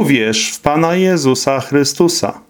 Uwierz w Pana Jezusa Chrystusa.